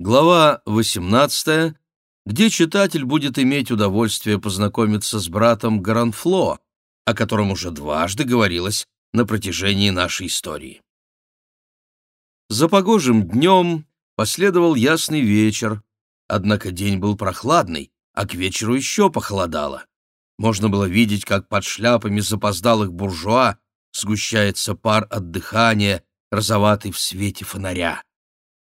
Глава 18, где читатель будет иметь удовольствие познакомиться с братом Гаранфло, о котором уже дважды говорилось на протяжении нашей истории. За погожим днем последовал ясный вечер, однако день был прохладный, а к вечеру еще похолодало. Можно было видеть, как под шляпами запоздалых буржуа сгущается пар от дыхания, розоватый в свете фонаря.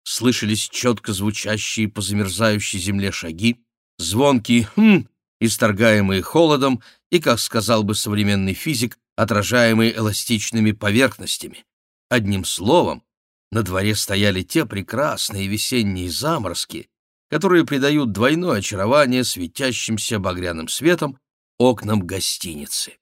Слышались четко звучащие по замерзающей земле шаги, звонкие «хм», исторгаемые холодом и, как сказал бы современный физик, отражаемые эластичными поверхностями. Одним словом, на дворе стояли те прекрасные весенние заморозки, которые придают двойное очарование светящимся багряным светом окнам гостиницы.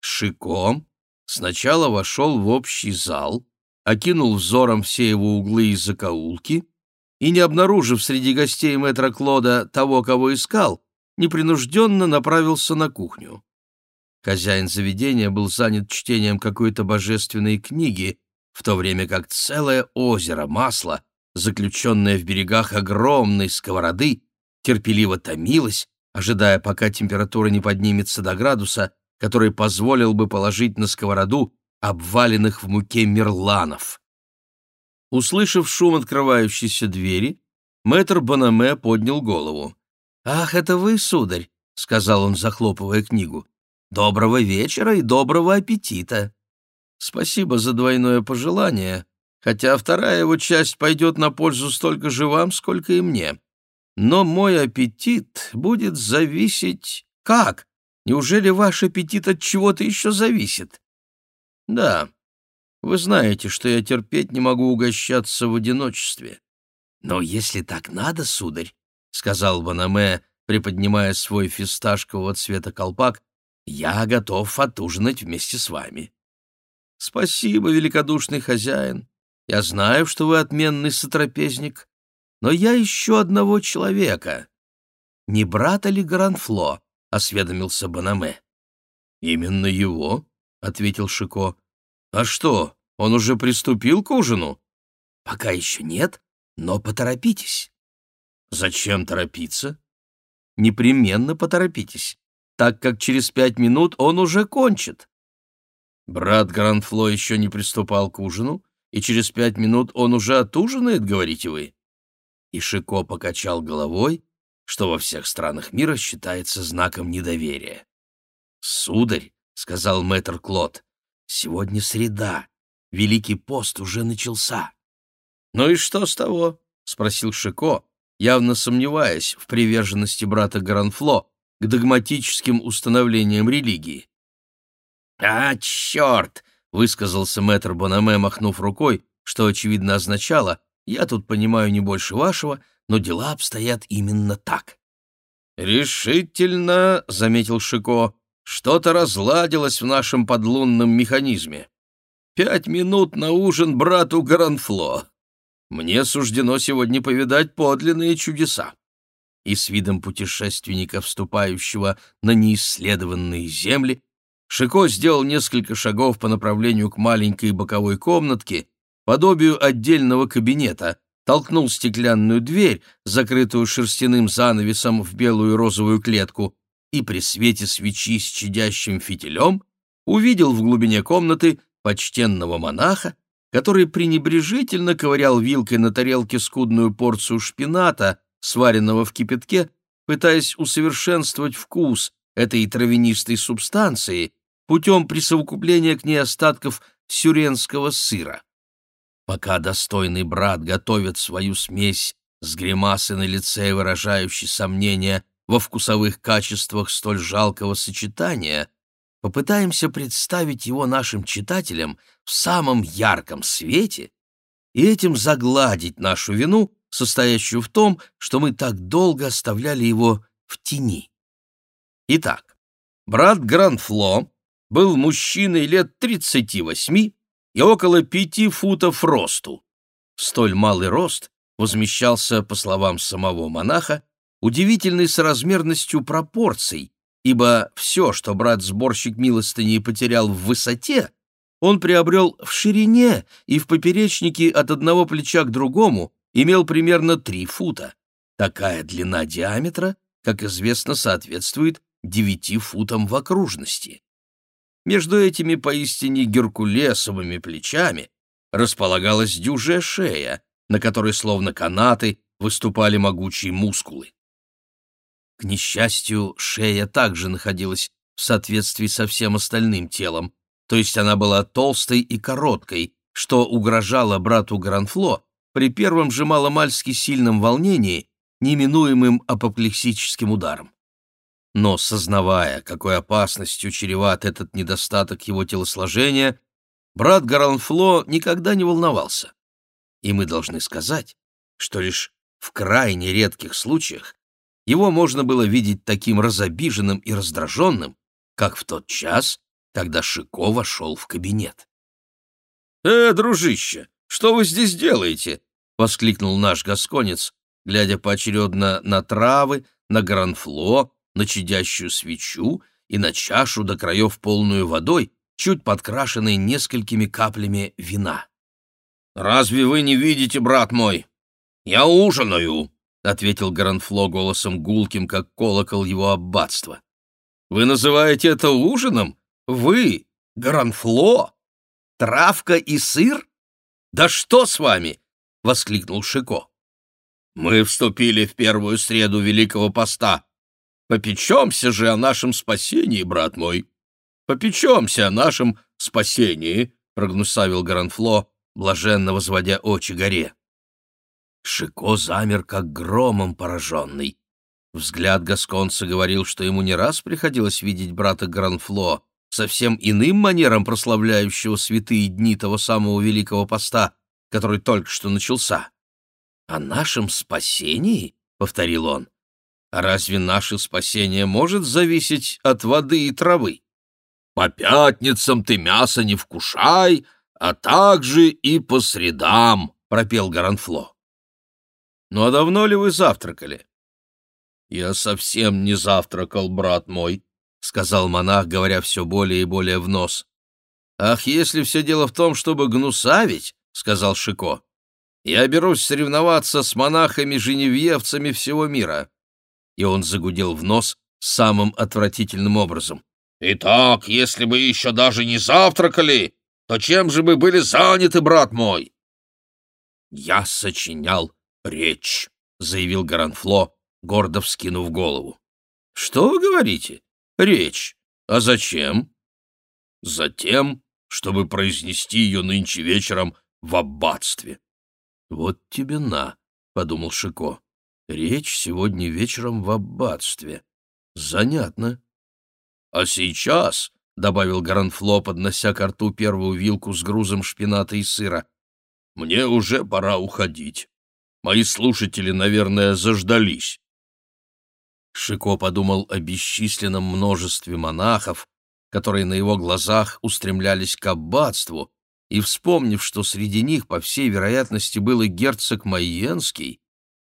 Шико сначала вошел в общий зал, окинул взором все его углы и закоулки и, не обнаружив среди гостей мэтра Клода того, кого искал, непринужденно направился на кухню. Хозяин заведения был занят чтением какой-то божественной книги, в то время как целое озеро масла, заключенное в берегах огромной сковороды, терпеливо томилось, ожидая, пока температура не поднимется до градуса, который позволил бы положить на сковороду обваленных в муке мерланов. Услышав шум открывающейся двери, мэтр Бонаме поднял голову. «Ах, это вы, сударь!» — сказал он, захлопывая книгу. «Доброго вечера и доброго аппетита!» «Спасибо за двойное пожелание, хотя вторая его часть пойдет на пользу столько же вам, сколько и мне. Но мой аппетит будет зависеть...» «Как? Неужели ваш аппетит от чего-то еще зависит?» Да, вы знаете, что я терпеть не могу угощаться в одиночестве. Но если так надо, сударь, — сказал Банаме, приподнимая свой фисташкового цвета колпак, — я готов отужинать вместе с вами. Спасибо, великодушный хозяин. Я знаю, что вы отменный сотрапезник, но я ищу одного человека. Не брата ли Гранфло? — осведомился Банаме. Именно его, — ответил Шико. «А что, он уже приступил к ужину?» «Пока еще нет, но поторопитесь». «Зачем торопиться?» «Непременно поторопитесь, так как через пять минут он уже кончит». «Брат Гранфло еще не приступал к ужину, и через пять минут он уже отужинает, говорите вы?» И Шико покачал головой, что во всех странах мира считается знаком недоверия. «Сударь, — сказал мэтр Клод. «Сегодня среда. Великий пост уже начался». «Ну и что с того?» — спросил Шико, явно сомневаясь в приверженности брата Гранфло к догматическим установлениям религии. «А, черт!» — высказался мэтр Бонаме, махнув рукой, что, очевидно, означало «я тут понимаю не больше вашего, но дела обстоят именно так». «Решительно», — заметил Шико, что-то разладилось в нашем подлунном механизме. Пять минут на ужин брату Гранфло. Мне суждено сегодня повидать подлинные чудеса. И с видом путешественника, вступающего на неисследованные земли, Шико сделал несколько шагов по направлению к маленькой боковой комнатке, подобию отдельного кабинета, толкнул стеклянную дверь, закрытую шерстяным занавесом в белую розовую клетку, и при свете свечи с чадящим фитилем увидел в глубине комнаты почтенного монаха, который пренебрежительно ковырял вилкой на тарелке скудную порцию шпината, сваренного в кипятке, пытаясь усовершенствовать вкус этой травянистой субстанции путем присовокупления к ней остатков сюренского сыра. Пока достойный брат готовит свою смесь с гримасой на лице, выражающей сомнения во вкусовых качествах столь жалкого сочетания, попытаемся представить его нашим читателям в самом ярком свете и этим загладить нашу вину, состоящую в том, что мы так долго оставляли его в тени. Итак, брат Гранфло был мужчиной лет 38 и около пяти футов росту. Столь малый рост возмещался, по словам самого монаха, удивительной соразмерностью пропорций, ибо все, что брат-сборщик милостыни потерял в высоте, он приобрел в ширине и в поперечнике от одного плеча к другому, имел примерно 3 фута. Такая длина диаметра, как известно, соответствует 9 футам в окружности. Между этими поистине геркулесовыми плечами располагалась дюжая шея, на которой, словно канаты, выступали могучие мускулы. К несчастью, шея также находилась в соответствии со всем остальным телом, то есть она была толстой и короткой, что угрожало брату Гранфло при первом же маломальски сильном волнении, неминуемым апоплексическим ударом. Но, сознавая, какой опасностью чреват этот недостаток его телосложения, брат Гранфло никогда не волновался. И мы должны сказать, что лишь в крайне редких случаях его можно было видеть таким разобиженным и раздраженным, как в тот час, когда Шико вошел в кабинет. «Э, дружище, что вы здесь делаете?» — воскликнул наш гасконец, глядя поочередно на травы, на гранфло, на чадящую свечу и на чашу до краев полную водой, чуть подкрашенной несколькими каплями вина. «Разве вы не видите, брат мой? Я ужинаю!» — ответил Гранфло голосом гулким, как колокол его аббатства. «Вы называете это ужином? Вы, Гранфло? Травка и сыр? Да что с вами?» — воскликнул Шико. «Мы вступили в первую среду Великого Поста. Попечемся же о нашем спасении, брат мой. Попечемся о нашем спасении», — прогнусавил Гранфло, блаженно возводя очи горе. Шико замер, как громом пораженный. Взгляд Гасконца говорил, что ему не раз приходилось видеть брата Гранфло, совсем иным манером прославляющего святые дни того самого Великого Поста, который только что начался. «О нашем спасении?» — повторил он. «А разве наше спасение может зависеть от воды и травы? По пятницам ты мясо не вкушай, а также и по средам», — пропел Гаранфло. «Ну а давно ли вы завтракали?» «Я совсем не завтракал, брат мой», — сказал монах, говоря все более и более в нос. «Ах, если все дело в том, чтобы гнусавить», — сказал Шико, — «я берусь соревноваться с монахами-женевьевцами всего мира». И он загудел в нос самым отвратительным образом. «Итак, если бы еще даже не завтракали, то чем же мы были заняты, брат мой?» «Я сочинял речь», — заявил Гаранфло, гордо вскинув голову. «Что вы говорите? Речь. А зачем?» «Затем, чтобы произнести ее нынче вечером в аббатстве». «Вот тебе на», — подумал Шико. «Речь сегодня вечером в аббатстве. Занятно». «А сейчас», — добавил Гаранфло, поднося к рту первую вилку с грузом шпината и сыра, — «мне уже пора уходить. Мои слушатели, наверное, заждались». Шико подумал о бесчисленном множестве монахов, которые на его глазах устремлялись к аббатству, и, вспомнив, что среди них, по всей вероятности, был и герцог Майенский,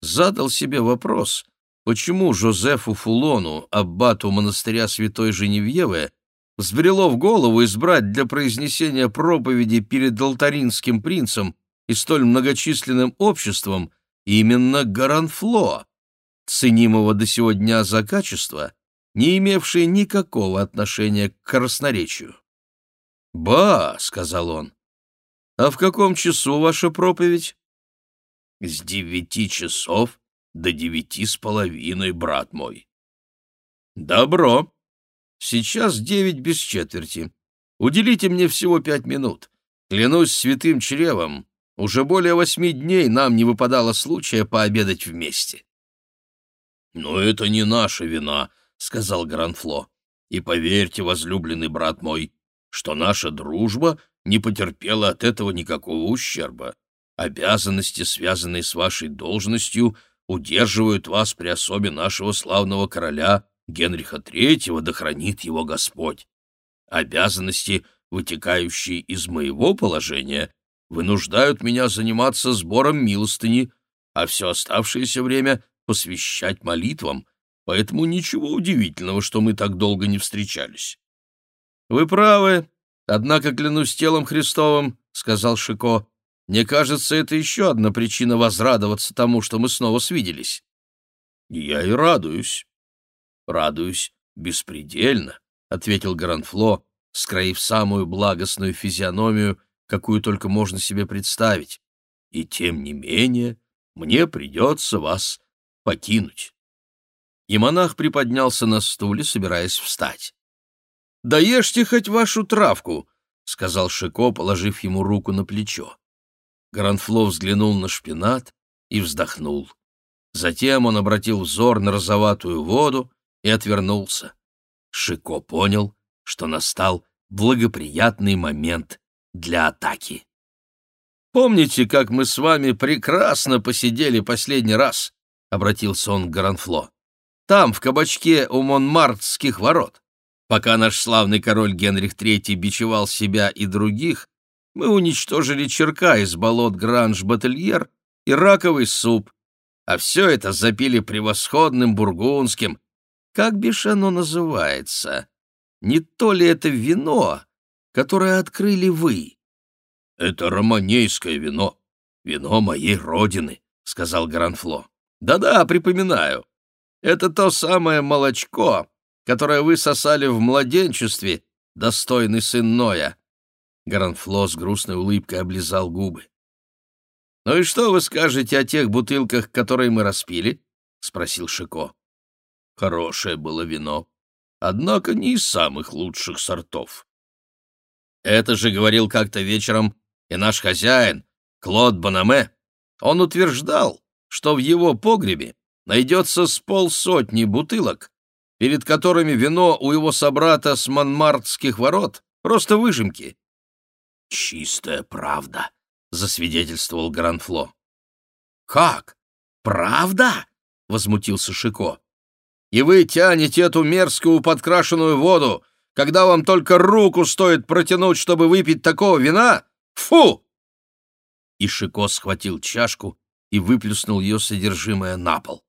задал себе вопрос, почему Жозефу Фулону, аббату монастыря святой Женевьевы, взбрело в голову избрать для произнесения проповеди перед алтаринским принцем и столь многочисленным обществом именно Гаранфло, ценимого до сего дня за качество, не имевшее никакого отношения к красноречию. «Ба!» — сказал он. «А в каком часу ваша проповедь?» «С девяти часов до девяти с половиной, брат мой». «Добро. Сейчас девять без четверти. Уделите мне всего пять минут. Клянусь святым чревом, уже более восьми дней нам не выпадало случая пообедать вместе. «Но это не наша вина», — сказал Гранфло. «И поверьте, возлюбленный брат мой, что наша дружба не потерпела от этого никакого ущерба. Обязанности, связанные с вашей должностью, удерживают вас при особе нашего славного короля Генриха III, да хранит его Господь. Обязанности, вытекающие из моего положения, вынуждают меня заниматься сбором милостыни, а все оставшееся время посвящать молитвам, поэтому ничего удивительного, что мы так долго не встречались. — Вы правы, однако клянусь телом Христовым, — сказал Шико, Мне кажется, это еще одна причина возрадоваться тому, что мы снова свиделись. Я и радуюсь. Радуюсь беспредельно, — ответил Гранфло, скроив самую благостную физиономию, какую только можно себе представить. И тем не менее мне придется вас покинуть. И монах приподнялся на стуле, собираясь встать. «Да ешьте хоть вашу травку», — сказал Шико, положив ему руку на плечо. Гранфло взглянул на шпинат и вздохнул. Затем он обратил взор на розоватую воду и отвернулся. Шико понял, что настал благоприятный момент для атаки. «Помните, как мы с вами прекрасно посидели последний раз?» — обратился он к Гранфло. «Там, в кабачке у Монмартских ворот. Пока наш славный король Генрих III бичевал себя и других, мы уничтожили черка из болот Гранж-Батальер и раковый суп, а все это запили превосходным бургундским. Как бишь оно называется? Не то ли это вино, которое открыли вы? — Это романейское вино, вино моей родины, — сказал Гранфло. Да — Да-да, припоминаю. Это то самое молочко, которое вы сосали в младенчестве, достойный сын Ноя. Гранфло с грустной улыбкой облизал губы. «Ну и что вы скажете о тех бутылках, которые мы распили?» — спросил Шико. «Хорошее было вино, однако не из самых лучших сортов». «Это же говорил как-то вечером и наш хозяин, Клод Банаме. Он утверждал, что в его погребе найдется с полсотни бутылок, перед которыми вино у его собрата с Монмартских ворот — просто выжимки. «Чистая правда», — засвидетельствовал Гранфло. «Как? Правда?» — возмутился Шико. «И вы тянете эту мерзкую подкрашенную воду, когда вам только руку стоит протянуть, чтобы выпить такого вина? Фу!» И Шико схватил чашку и выплюснул ее содержимое на пол.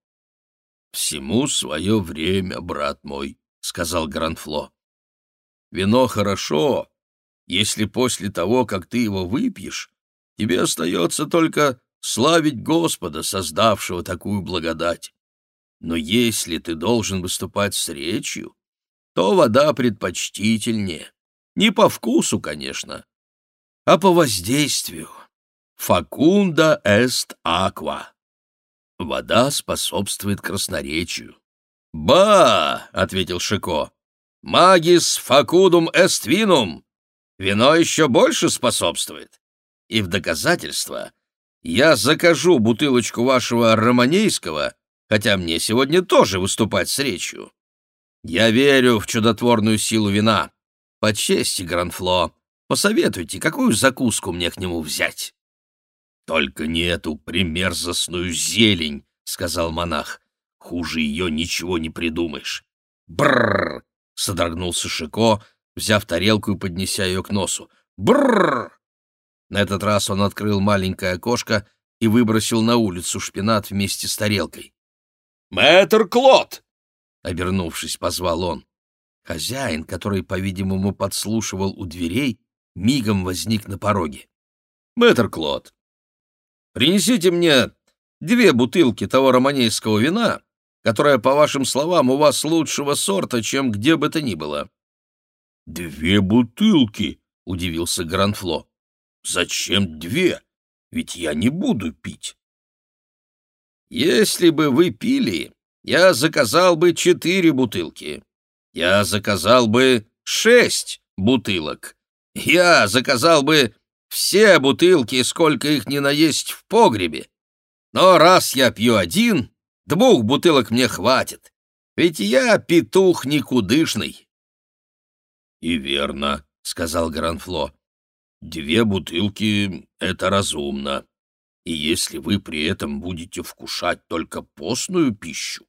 «Всему свое время, брат мой», — сказал Гранфло. «Вино хорошо, если после того, как ты его выпьешь, тебе остается только славить Господа, создавшего такую благодать. Но если ты должен выступать с речью, то вода предпочтительнее. Не по вкусу, конечно, а по воздействию. Факунда эст аква. Вода способствует красноречию. «Ба!» — ответил Шико. «Магис факудум эст винум!» Вино еще больше способствует. И в доказательство я закажу бутылочку вашего романейского, хотя мне сегодня тоже выступать с речью. Я верю в чудотворную силу вина. По чести, Гранфло, посоветуйте, какую закуску мне к нему взять. Только не эту примерзостную зелень, — сказал монах. Хуже ее ничего не придумаешь. Бррр! — содрогнулся Шико, взяв тарелку и поднеся ее к носу. Бррр! На этот раз он открыл маленькое окошко и выбросил на улицу шпинат вместе с тарелкой. «Мэтр Клод!» — обернувшись, позвал он. Хозяин, который, по-видимому, подслушивал у дверей, мигом возник на пороге. «Мэтр Клод, принесите мне две бутылки того романейского вина, которое, по вашим словам, у вас лучшего сорта, чем где бы то ни было. «Две бутылки!» — удивился Гранфло. «Зачем две? Ведь я не буду пить». «Если бы вы пили, я заказал бы четыре бутылки. Я заказал бы шесть бутылок. Я заказал бы все бутылки, сколько их ни наесть в погребе. Но раз я пью один, двух бутылок мне хватит. Ведь я петух никудышный. «И верно», — сказал Гранфло. «Две бутылки — это разумно. И если вы при этом будете вкушать только постную пищу,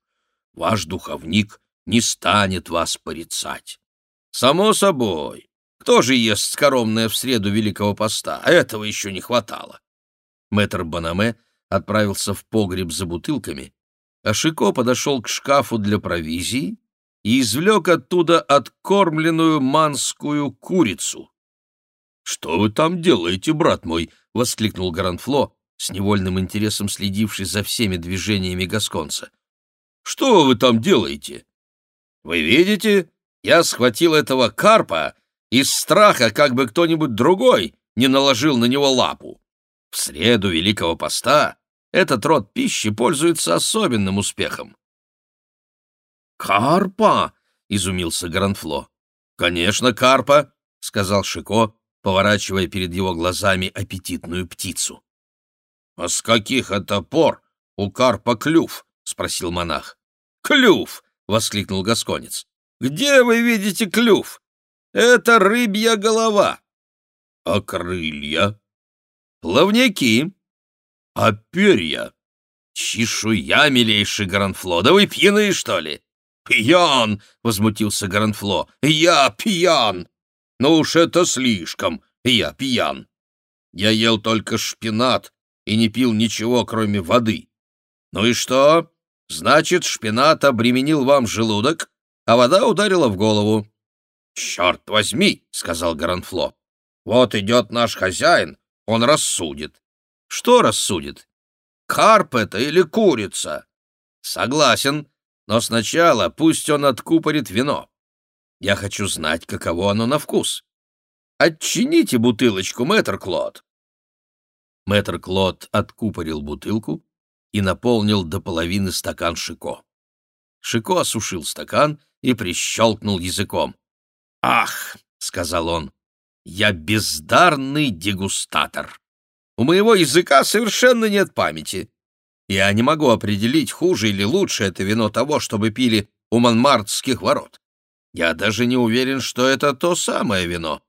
ваш духовник не станет вас порицать. Само собой, кто же ест скоромное в среду Великого Поста? Этого еще не хватало. Мэтр Банаме отправился в погреб за бутылками, а Шико подошел к шкафу для провизии и извлек оттуда откормленную манскую курицу. «Что вы там делаете, брат мой?» — воскликнул Гранфло, с невольным интересом следивший за всеми движениями Гасконца. «Что вы там делаете?» «Вы видите, я схватил этого карпа из страха, как бы кто-нибудь другой не наложил на него лапу. В среду Великого Поста этот род пищи пользуется особенным успехом». «Карпа!» — изумился Гранфло. «Конечно, карпа!» — сказал Шико, поворачивая перед его глазами аппетитную птицу. «А с каких это пор у карпа клюв?» — спросил монах. «Клюв!» — воскликнул Гасконец. «Где вы видите клюв? Это рыбья голова!» «А крылья?» «Плавники!» «А перья?» «Чешуя, милейший Гранфло! Да вы пьяны, что ли?» «Пьян!» — возмутился Гранфло. «Я пьян!» «Ну уж это слишком! Я пьян!» «Я ел только шпинат и не пил ничего, кроме воды. Ну и что? Значит, шпинат обременил вам желудок, а вода ударила в голову». «Черт возьми!» — сказал Гранфло. «Вот идет наш хозяин, он рассудит». «Что рассудит? Карп это или курица?» «Согласен, но сначала пусть он откупорит вино. Я хочу знать, каково оно на вкус. Отчините бутылочку, мэтр Клод. Мэтр Клод откупорил бутылку и наполнил до половины стакан Шико. Шико осушил стакан и прищелкнул языком. «Ах!» — сказал он. «Я бездарный дегустатор. У моего языка совершенно нет памяти. Я не могу определить, хуже или лучше это вино того, чтобы пили у Монмартских ворот. Я даже не уверен, что это то самое вино.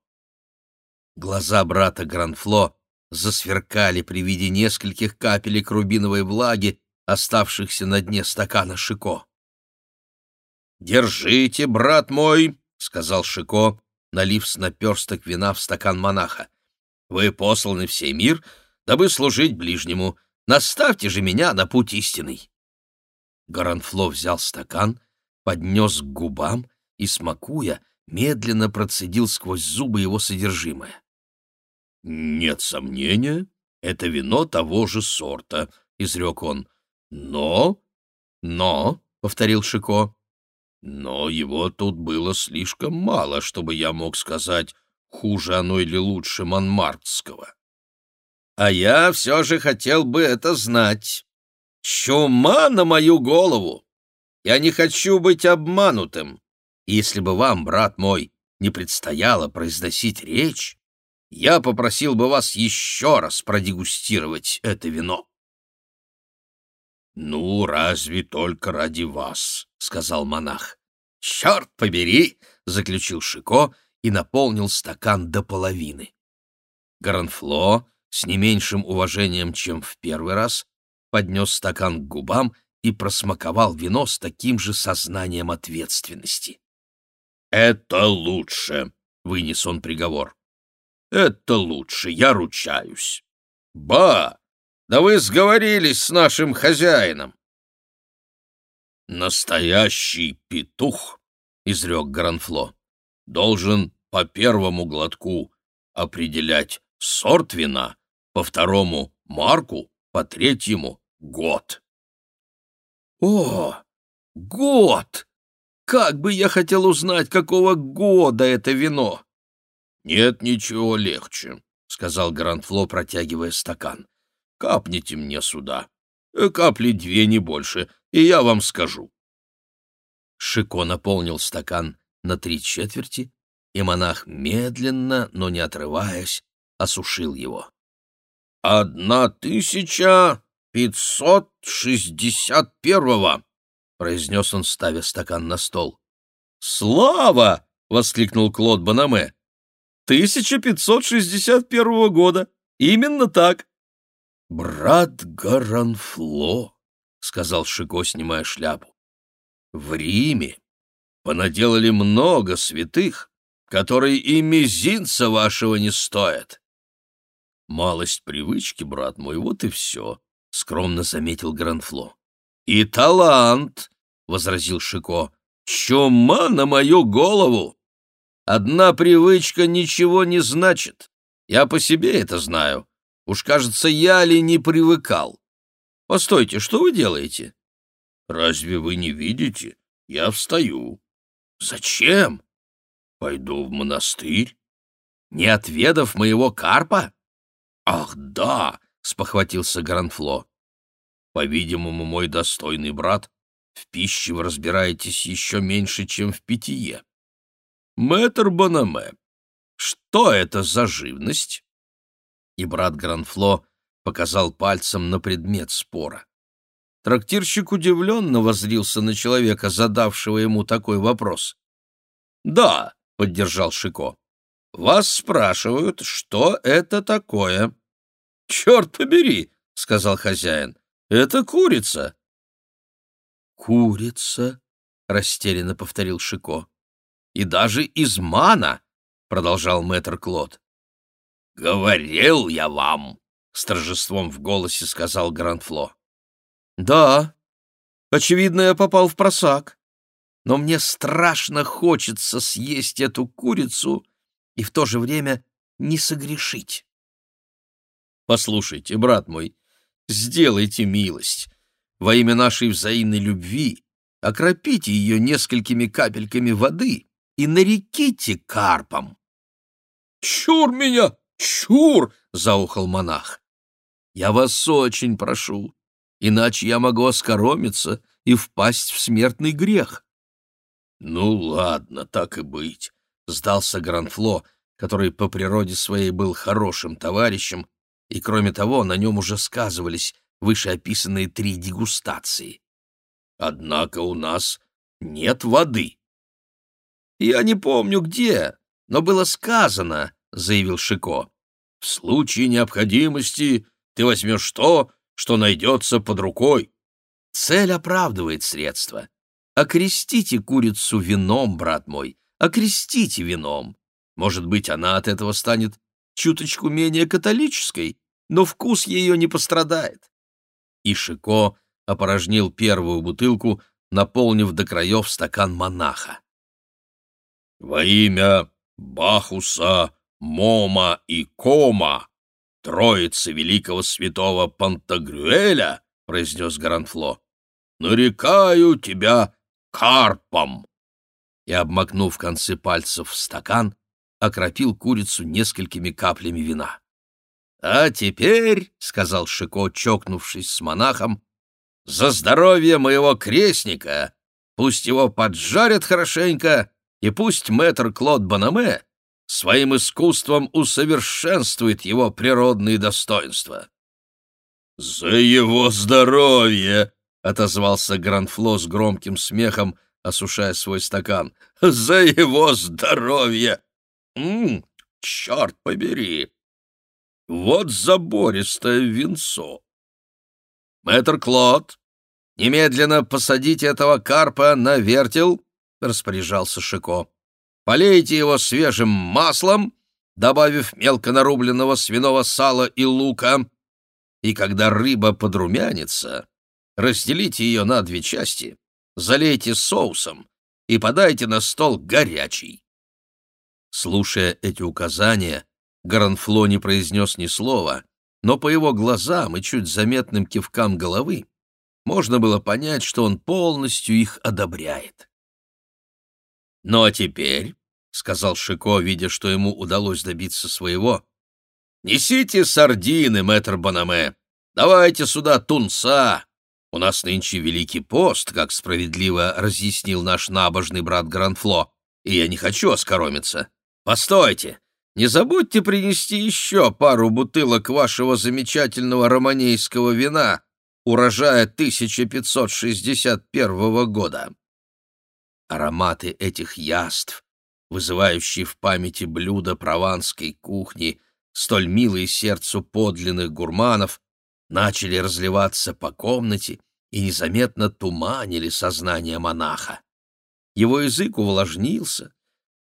Глаза брата Гранфло засверкали при виде нескольких капелек рубиновой влаги, оставшихся на дне стакана Шико. «Держите, брат мой», — сказал Шико, налив с наперсток вина в стакан монаха. «Вы посланы в сей мир, дабы служить ближнему. Наставьте же меня на путь истинный. Гаранфло взял стакан, поднес к губам и, смакуя, медленно процедил сквозь зубы его содержимое. «Нет сомнения, это вино того же сорта», — изрек он. «Но...» «Но...» — повторил Шико. «Но его тут было слишком мало, чтобы я мог сказать, хуже оно или лучше Монмартского». А я все же хотел бы это знать. Чума на мою голову! Я не хочу быть обманутым. Если бы вам, брат мой, не предстояло произносить речь, я попросил бы вас еще раз продегустировать это вино. «Ну, разве только ради вас», — сказал монах. «Черт побери!» — заключил Шико и наполнил стакан до половины. Гаранфло с не меньшим уважением, чем в первый раз, поднес стакан к губам и просмаковал вино с таким же сознанием ответственности. «Это лучше», — вынес он приговор. «Это лучше, я ручаюсь». «Ба! Да вы сговорились с нашим хозяином!» «Настоящий петух», — изрек Гранфло, — «должен по первому глотку определять сорт вина, по второму — марку, по третьему — год. «О, год! Как бы я хотел узнать, какого года это вино!» «Нет ничего легче», — сказал Гранфло, протягивая стакан. «Капните мне сюда. Капли две, не больше, и я вам скажу». Шико наполнил стакан на три четверти, и монах медленно, но не отрываясь, осушил его. «Одна тысяча пятьсот шестьдесят первого!» — произнес он, ставя стакан на стол. «Слава!» — воскликнул Клод Банаме. «Тысяча пятьсот шестьдесят первого года! Именно так!» «Брат Гаранфло!» — сказал Шико, снимая шляпу. «В Риме понаделали много святых, которые и мизинца вашего не стоят. «Малость привычки, брат мой, вот и все», — скромно заметил Гранфло. «И талант», — возразил Шико, — «чума на мою голову! Одна привычка ничего не значит. Я по себе это знаю. Уж, кажется, я ли не привыкал. Постойте, что вы делаете? Разве вы не видите? Я встаю. Зачем? Пойду в монастырь. Не отведав моего карпа? Ах, да, спохватился Гранфло. По-видимому, мой достойный брат, в пище вы разбираетесь еще меньше, чем в питье. Мэтр Бонаме, что это за живность? И брат Гранфло показал пальцем на предмет спора. Трактирщик удивленно воззрился на человека, задавшего ему такой вопрос. «Да», — поддержал Шико, — «вас спрашивают, что это такое?» «Черт побери», — сказал хозяин, — «это курица». «Курица», — растерянно повторил Шико. «И даже из мана», — продолжал мэтр Клод. «Говорил я вам», — с торжеством в голосе сказал Грандфло. «Да, очевидно, я попал в просак, но мне страшно хочется съесть эту курицу и в то же время не согрешить». «Послушайте, брат мой, сделайте милость. Во имя нашей взаимной любви окропите ее несколькими капельками воды и нареките карпом». «Чур меня! Чур!» — заухал монах. «Я вас очень прошу, иначе я могу оскоромиться и впасть в смертный грех». «Ну ладно, так и быть», — сдался Гранфло, который по природе своей был хорошим товарищем, и, кроме того, на нем уже сказывались вышеописанные три дегустации. «Однако у нас нет воды». «Я не помню где, но было сказано», — заявил Шико. «В случае необходимости ты возьмешь то, что найдется под рукой. Цель оправдывает средства. Окрестите курицу вином, брат мой, окрестите вином. Может быть, она от этого станет чуточку менее католической, но вкус ее не пострадает. И Шико опорожнил первую бутылку, наполнив до краев стакан монаха. «Во имя Бахуса, Мома и Кома троицы великого святого Пантагрюэля, — произнес Гранфло, — нарекаю тебя карпом. И, обмакнув концы пальцев в стакан, окропил курицу несколькими каплями вина. — А теперь, — сказал Шико, чокнувшись с монахом, — за здоровье моего крестника, пусть его поджарят хорошенько, и пусть мэтр Клод Банаме своим искусством усовершенствует его природные достоинства. «За его здоровье!» — отозвался Гранфло с громким смехом, осушая свой стакан. «За его здоровье! М -м, черт побери! Вот забористое винцо!» «Мэтр Клод, немедленно посадите этого карпа на вертел!» — распоряжался Шико. Полейте его свежим маслом, добавив мелко нарубленного свиного сала и лука, и когда рыба подрумянится, разделите ее на две части, залейте соусом и подайте на стол горячий. Слушая эти указания, Гаранфло не произнес ни слова, но по его глазам и чуть заметным кивкам головы можно было понять, что он полностью их одобряет. «Ну а теперь», — сказал Шико, видя, что ему удалось добиться своего, — «несите сардины, мэтр Банаме, давайте сюда тунца. У нас нынче Великий пост, как справедливо разъяснил наш набожный брат Гранфло, и я не хочу оскоромиться. Постойте, не забудьте принести еще пару бутылок вашего замечательного романейского вина, урожая 1561 года». Ароматы этих яств, вызывающие в памяти блюда прованской кухни, столь милые сердцу подлинных гурманов, начали разливаться по комнате и незаметно туманили сознание монаха. Его язык увлажнился,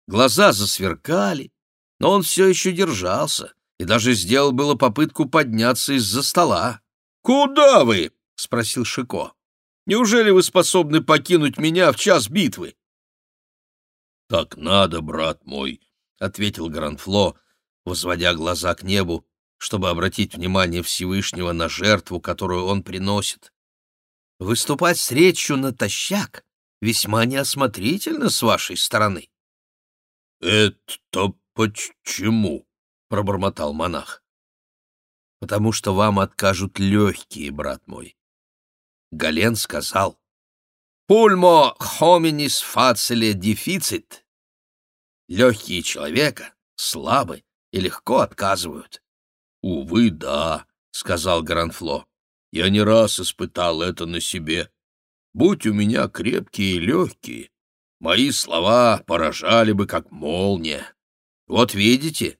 глаза засверкали, но он все еще держался и даже сделал было попытку подняться из-за стола. «Куда вы?» — спросил Шико. Неужели вы способны покинуть меня в час битвы? — Так надо, брат мой, — ответил Гранфло, возводя глаза к небу, чтобы обратить внимание Всевышнего на жертву, которую он приносит. «Выступать с речью натощак весьма неосмотрительно с вашей стороны». «Это почему?» — пробормотал монах. «Потому что вам откажут легкие, брат мой». Гален сказал, «Пульмо хоминис фациле дефицит». Легкие человека слабы и легко отказывают. «Увы, да», — сказал Гранфло. «Я не раз испытал это на себе. Будь у меня крепкие и легкие, мои слова поражали бы, как молния. Вот видите?»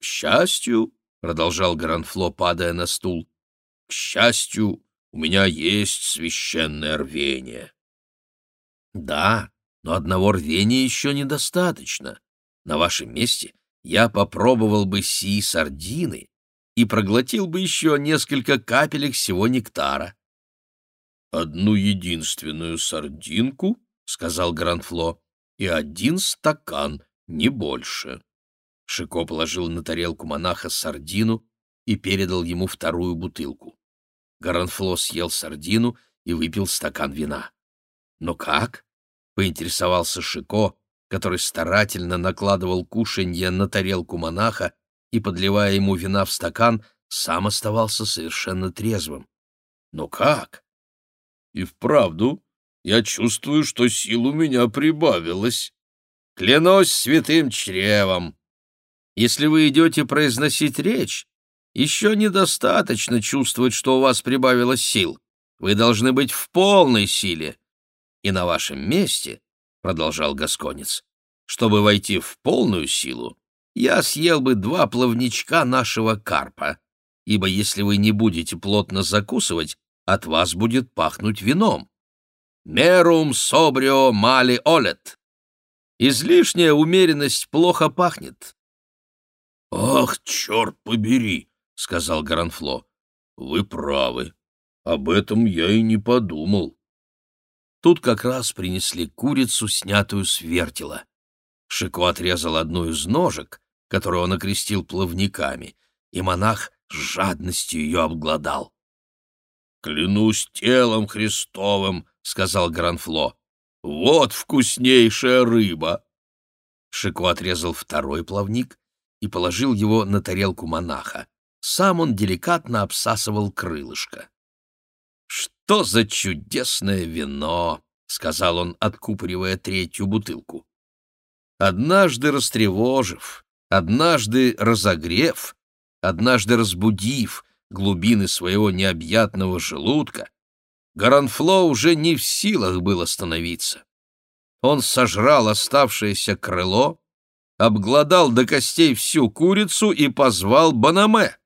«К счастью», — продолжал Гранфло, падая на стул, — «к счастью, у меня есть священное рвение». «Да, но одного рвения еще недостаточно. На вашем месте я попробовал бы сии сардины и проглотил бы еще несколько капелек всего нектара. «Одну единственную сардинку», — сказал Гранфло, — «и один стакан, не больше». Шико положил на тарелку монаха сардину и передал ему вторую бутылку. Гранфло съел сардину и выпил стакан вина. «Но как?» — поинтересовался Шико, который старательно накладывал кушанье на тарелку монаха и, подливая ему вина в стакан, сам оставался совершенно трезвым. Но как? И вправду, я чувствую, что сил у меня прибавилось. Клянусь святым чревом. Если вы идете произносить речь, еще недостаточно чувствовать, что у вас прибавилось сил. Вы должны быть в полной силе. И на вашем месте — продолжал Гасконец, — «чтобы войти в полную силу, я съел бы два плавничка нашего карпа, ибо если вы не будете плотно закусывать, от вас будет пахнуть вином. Мерум собрио мали олет. Излишняя умеренность плохо пахнет». «Ах, черт побери!» — сказал Гаранфло. «Вы правы. Об этом я и не подумал». Тут как раз принесли курицу, снятую с вертела. Шико отрезал одну из ножек, которую он окрестил плавниками, и монах с жадностью ее обглодал. «Клянусь телом Христовым», — сказал Гранфло, — «вот вкуснейшая рыба!» Шико отрезал второй плавник и положил его на тарелку монаха. Сам он деликатно обсасывал крылышко. «Что за чудесное вино!» — сказал он, откупоривая третью бутылку. Однажды растревожив, однажды разогрев, однажды разбудив глубины своего необъятного желудка, Гаранфло уже не в силах был остановиться. Он сожрал оставшееся крыло, обглодал до костей всю курицу и позвал Банаме.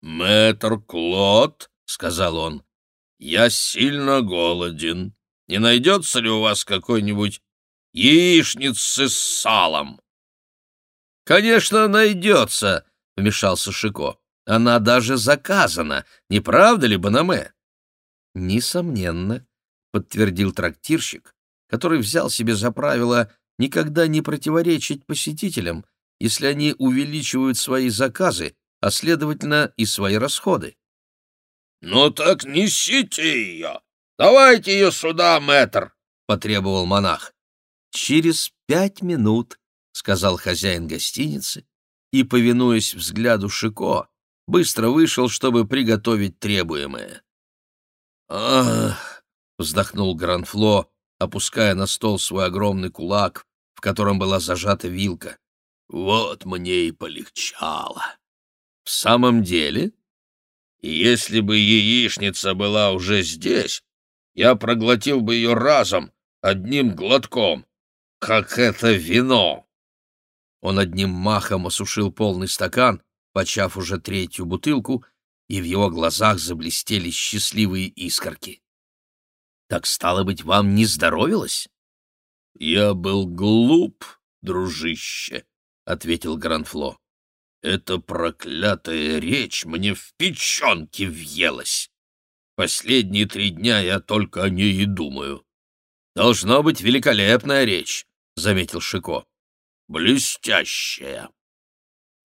«Мэтр Клод», — сказал он, — «я сильно голоден. Не найдется ли у вас какой-нибудь яичницы с салом?» «Конечно, найдется», — вмешался Шико. «Она даже заказана, не правда ли, Банаме?» «Несомненно», — подтвердил трактирщик, который взял себе за правило никогда не противоречить посетителям, если они увеличивают свои заказы, а, следовательно, и свои расходы. «Ну так несите ее! Давайте ее сюда, мэтр!» — потребовал монах. «Через пять минут», — сказал хозяин гостиницы, и, повинуясь взгляду Шико, быстро вышел, чтобы приготовить требуемое. «Ах!» — вздохнул Гранфло, опуская на стол свой огромный кулак, в котором была зажата вилка. «Вот мне и полегчало». «В самом деле?» если бы яичница была уже здесь, я проглотил бы ее разом, одним глотком, как это вино. Он одним махом осушил полный стакан, почав уже третью бутылку, и в его глазах заблестели счастливые искорки. «Так, стало быть, вам не здоровилось?» «Я был глуп, дружище», — ответил Гранфло. Эта проклятая речь мне в печенки въелась. Последние три дня я только о ней и думаю. Должно быть великолепная речь, — заметил Шико. Блестящая,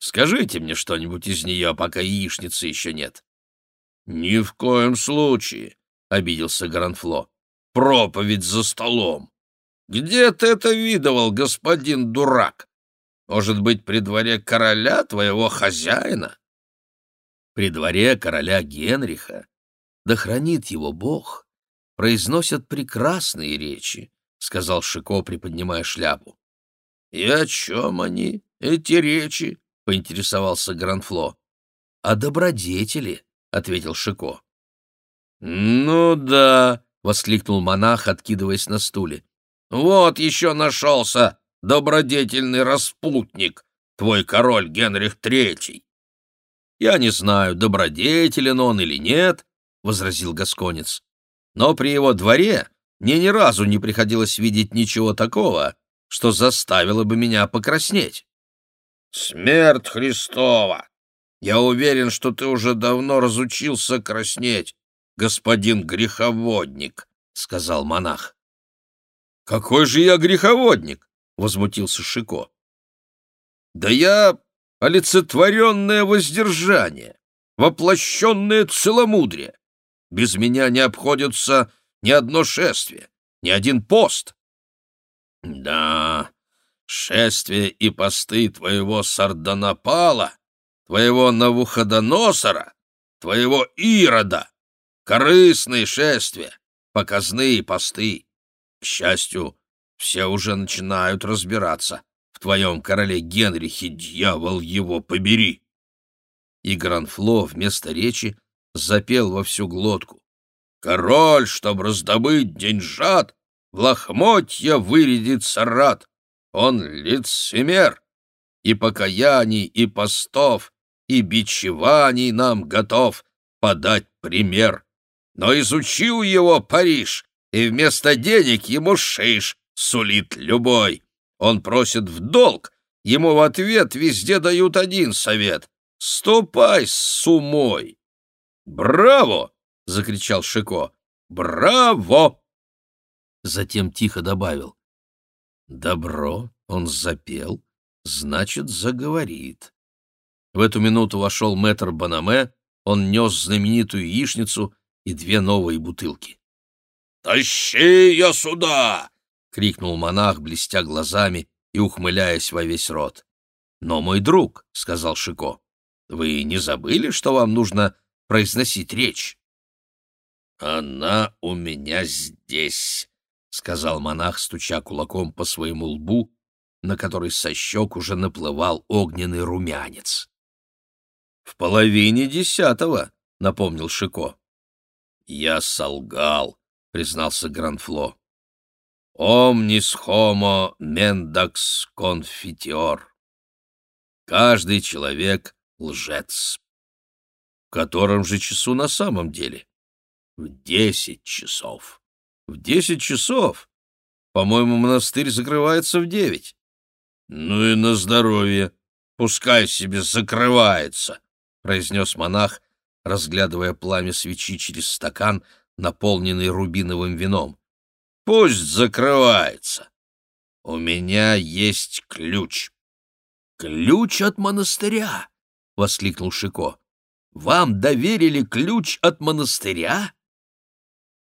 Скажите мне что-нибудь из нее, пока яичницы еще нет». «Ни в коем случае», — обиделся Гранфло. «Проповедь за столом. Где ты это видывал, господин дурак? Может быть, при дворе короля, твоего хозяина?» «При дворе короля Генриха, да хранит его Бог, произносят прекрасные речи», — сказал Шико, приподнимая шляпу. «И о чем они, эти речи?» — поинтересовался Гранфло. «О добродетели», — ответил Шико. «Ну да», — воскликнул монах, откидываясь на стуле. «Вот еще нашелся добродетельный распутник, твой король Генрих Третий». «Я не знаю, добродетелен он или нет», — возразил Гасконец. «Но при его дворе мне ни разу не приходилось видеть ничего такого, что заставило бы меня покраснеть». «Смерть Христова! Я уверен, что ты уже давно разучился краснеть, господин греховодник», — сказал монах. «Какой же я греховодник?» — возмутился Шико. «Да я олицетворенное воздержание, воплощенное целомудрие. Без меня не обходится ни одно шествие, ни один пост». «Да, шествие и посты твоего Сарданапала, твоего Навуходоносора, твоего Ирода, корыстные шествия, показные посты. К счастью, все уже начинают разбираться. В твоем короле Генрихе, дьявол его побери!» И Гранфло вместо речи запел во всю глотку. «Король, чтоб раздобыть деньжат, в лохмотья вырядится рад. Он лицемер, и покаяний, и постов, и бичеваний нам готов подать пример. Но изучил его Париж, и вместо денег ему шиш сулит любой. Он просит в долг, ему в ответ везде дают один совет — ступай с умой. «Браво!» — закричал Шико. «Браво!» Затем тихо добавил. Добро, он запел, значит, заговорит. В эту минуту вошел мэтр Банаме, он нес знаменитую яичницу и две новые бутылки. «Тащи ее сюда!» — крикнул монах, блестя глазами и ухмыляясь во весь рот. «Но, мой друг», — сказал Шико, — «вы не забыли, что вам нужно произносить речь?» «Она у меня здесь», — сказал монах, стуча кулаком по своему лбу, на который со щек уже наплывал огненный румянец. — В половине десятого, — напомнил Шико. — Я солгал, — признался Гранфло. — Omnis homo mendax confiteor. Каждый человек — лжец. — В котором же часу на самом деле? — В десять часов. В десять часов? По-моему, монастырь закрывается в девять. Ну и на здоровье. Пускай себе закрывается, произнес монах, разглядывая пламя свечи через стакан, наполненный рубиновым вином. Пусть закрывается. У меня есть ключ. Ключ от монастыря, воскликнул Шико. Вам доверили ключ от монастыря?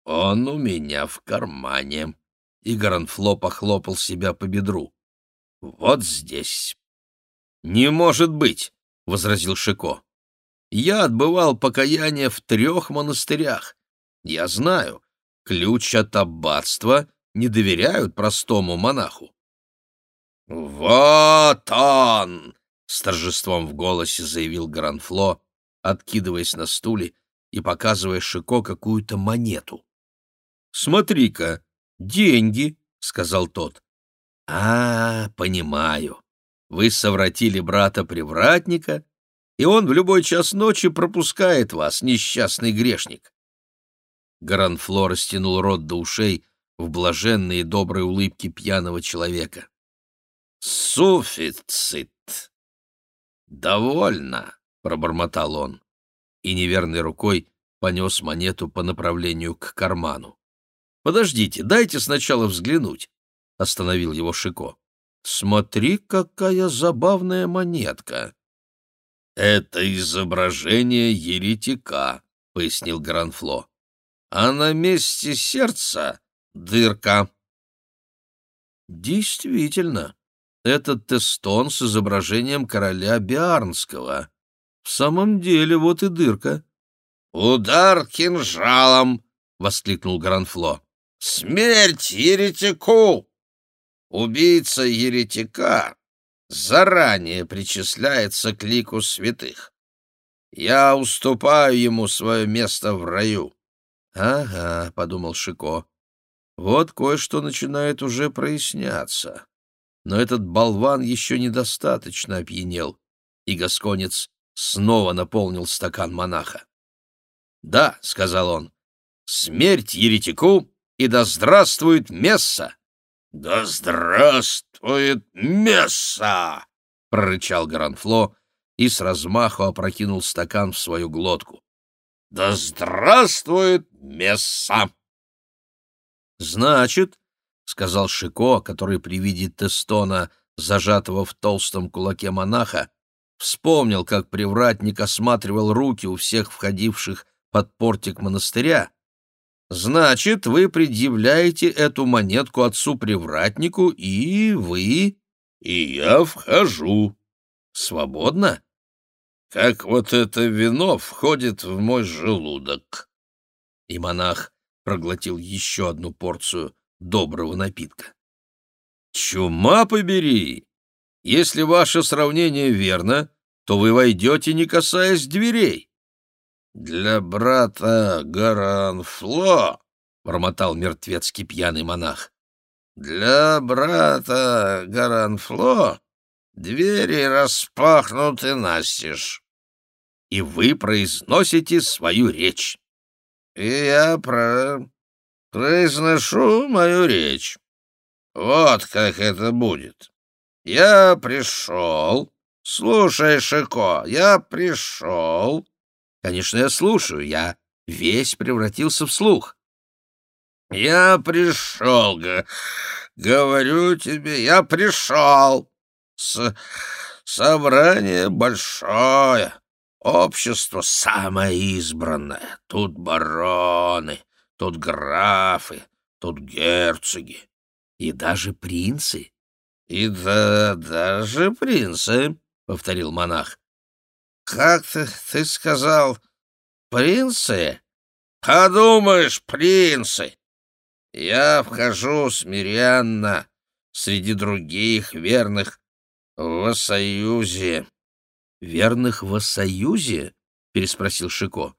«Он у меня в кармане», — и Гаранфло похлопал себя по бедру. «Вот здесь». «Не может быть», — возразил Шико. «Я отбывал покаяние в трех монастырях. Я знаю, ключ от аббатства не доверяют простому монаху». «Вот он!» — с торжеством в голосе заявил Гранфло, откидываясь на стуле и показывая Шико какую-то монету. «Смотри-ка, деньги», — сказал тот. «А, понимаю. Вы совратили брата-привратника, и он в любой час ночи пропускает вас, несчастный грешник». Гранфло растянул рот до ушей в блаженные и доброй улыбке пьяного человека. «Суфицит!» «Довольно!» — пробормотал он, и неверной рукой понес монету по направлению к карману. «Подождите, дайте сначала взглянуть», — остановил его Шико. «Смотри, какая забавная монетка. Это изображение еретика, пояснил Гранфло. А на месте сердца дырка. Действительно, этот тестон с изображением короля Биарнского. В самом деле, вот и дырка. «Удар кинжалом!» — воскликнул Гранфло. «Смерть еретику!» Убийца еретика заранее причисляется к лику святых. Я уступаю ему свое место в раю. — Ага, — подумал Шико, — вот кое-что начинает уже проясняться. Но этот болван еще недостаточно опьянел, и Гасконец снова наполнил стакан монаха. «Да», — сказал он, — «смерть еретику, и да здравствует Месса!» «Да здравствует Месса!» — прорычал Гранфло и с размаху опрокинул стакан в свою глотку. «Да здравствует Месса!» «Значит, — сказал Шико, который при виде Тестона, зажатого в толстом кулаке монаха, вспомнил, как привратник осматривал руки у всех входивших под портик монастыря, Значит, вы предъявляете эту монетку отцу-привратнику, и вы... И я вхожу. Свободно? Как вот это вино входит в мой желудок. И монах проглотил еще одну порцию доброго напитка. Чума побери! Если ваше сравнение верно, то вы войдете, не касаясь дверей. «Для брата Гаранфло», — бормотал мертвецкий пьяный монах, — «для брата Гаранфло двери распахнуты настежь, и вы произносите свою речь». «И я про... произношу мою речь. Вот как это будет. Я пришел...» «Слушай, Шико, я пришел...» Конечно, я слушаю, я весь превратился в слух. Я пришел, говорю тебе, я пришел. С собрание большое, общество самое избранное. Тут бароны, тут графы, тут герцоги. И даже принцы. И да, даже принцы, — повторил монах. «Как ты, ты сказал, принцы? Подумаешь, принцы! Я вхожу смиренно среди других верных в союзе». «Верных в союзе?» — переспросил Шико.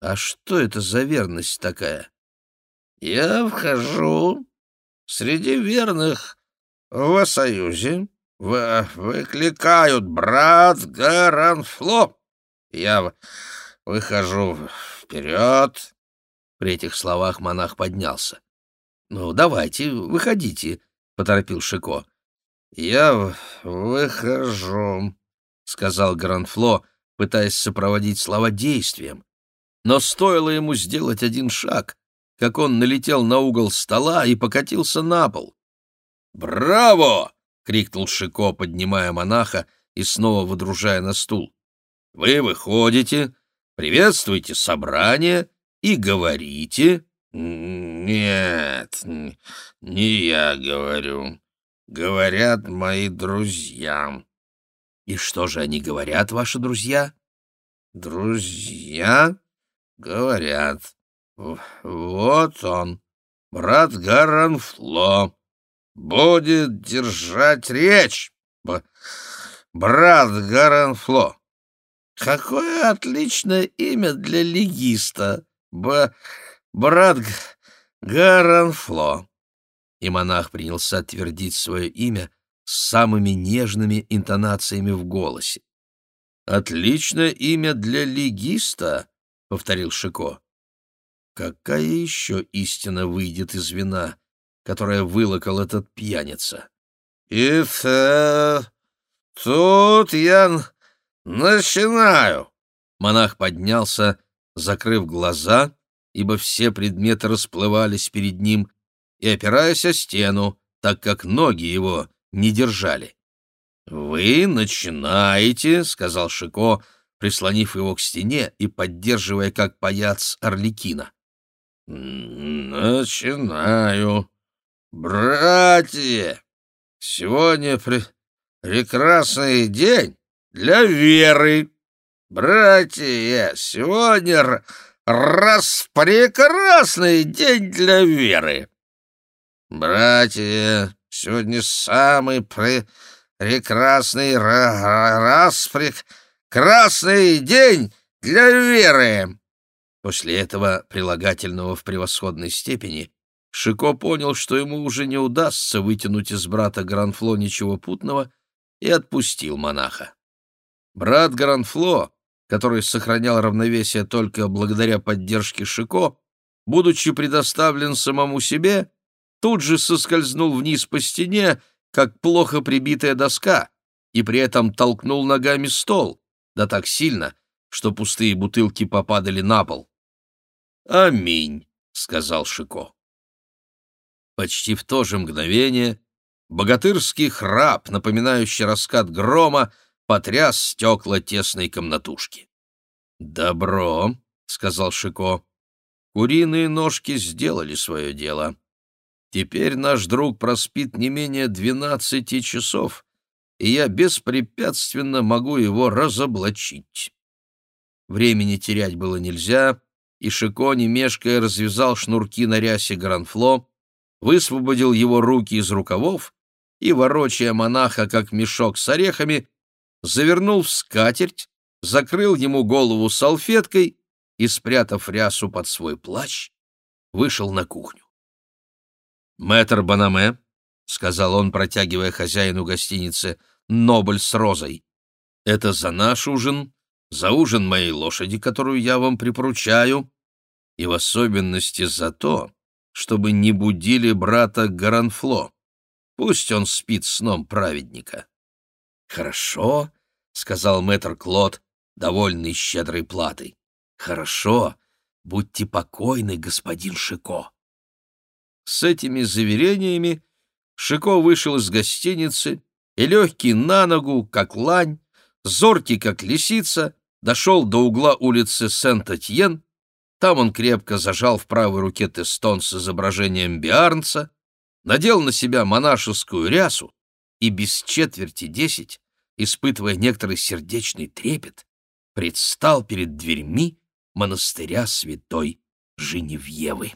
«А что это за верность такая?» «Я вхожу среди верных в союзе в выкликают «Брат Гаранфло!» Я выхожу вперед. При этих словах монах поднялся. «Ну, давайте, выходите», — поторопил Шико. «Я выхожу», — сказал Гранфло, пытаясь сопроводить слова действием. Но стоило ему сделать один шаг, как он налетел на угол стола и покатился на пол. «Браво!» — крикнул Шико, поднимая монаха и снова выдружая на стул. «Вы выходите, приветствуете собрание и говорите...» «Нет, не я говорю. Говорят мои друзья». «И что же они говорят, ваши друзья?» «Друзья говорят. Вот он, брат Гаранфло будет держать речь, брат Гаранфло. Какое отличное имя для легиста, б... брат. Гаранфло. И монах принялся твердить свое имя с самыми нежными интонациями в голосе. «Отличное имя для легиста», — повторил Шико. «Какая еще истина выйдет из вина?» которое вылокал этот пьяница. «И тут я начинаю!» Монах поднялся, закрыв глаза, ибо все предметы расплывались перед ним, и опираясь о стену, так как ноги его не держали. «Вы начинаете», — сказал Шико, прислонив его к стене и поддерживая как паяц Орликина. «Начинаю. Братья, сегодня при... прекрасный день для веры. Братья, сегодня раз прекрасный день для веры. Братья, сегодня самый пре прекрасный раз прекрасный день для веры. После этого, прилагательного в превосходной степени, Шико понял, что ему уже не удастся вытянуть из брата Гранфло ничего путного, и отпустил монаха. Брат Гранфло, который сохранял равновесие только благодаря поддержке Шико, будучи предоставлен самому себе, тут же соскользнул вниз по стене, как плохо прибитая доска, и при этом толкнул ногами стол, да так сильно, что пустые бутылки попадали на пол. «Аминь», — сказал Шико. Почти в то же мгновение богатырский храп, напоминающий раскат грома, потряс стекла тесной комнатушки. «Добро», — сказал Шико. «Куриные ножки сделали свое дело. Теперь наш друг проспит не менее двенадцати часов, и я беспрепятственно могу его разоблачить». Времени терять было нельзя, и Шико, не мешкая, развязал шнурки на рясе Гранфло, высвободил его руки из рукавов и, ворочая монаха, как мешок с орехами, завернул в скатерть, закрыл ему голову салфеткой и, спрятав рясу под свой плащ, вышел на кухню. «Мэтр Банаме», — сказал он, протягивая хозяину гостиницы, — «Нобль с розой. Это за наш ужин, за ужин моей лошади, которую я вам припоручаю, и в особенности за то, чтобы не будили брата Гаранфло. Пусть он спит сном праведника». «Хорошо», — сказал мэтр Клод, довольный щедрой платой. «Хорошо, будьте покойны, господин Шико». С этими заверениями Шико вышел из гостиницы и, легкий на ногу, как лань, зоркий, как лисица, дошел до угла улицы Сент-Этьен. Там он крепко зажал в правой руке тестон с изображением Биарнца, надел на себя монашескую рясу и без четверти десять, испытывая некоторый сердечный трепет, предстал перед дверьми монастыря святой Женевьевы.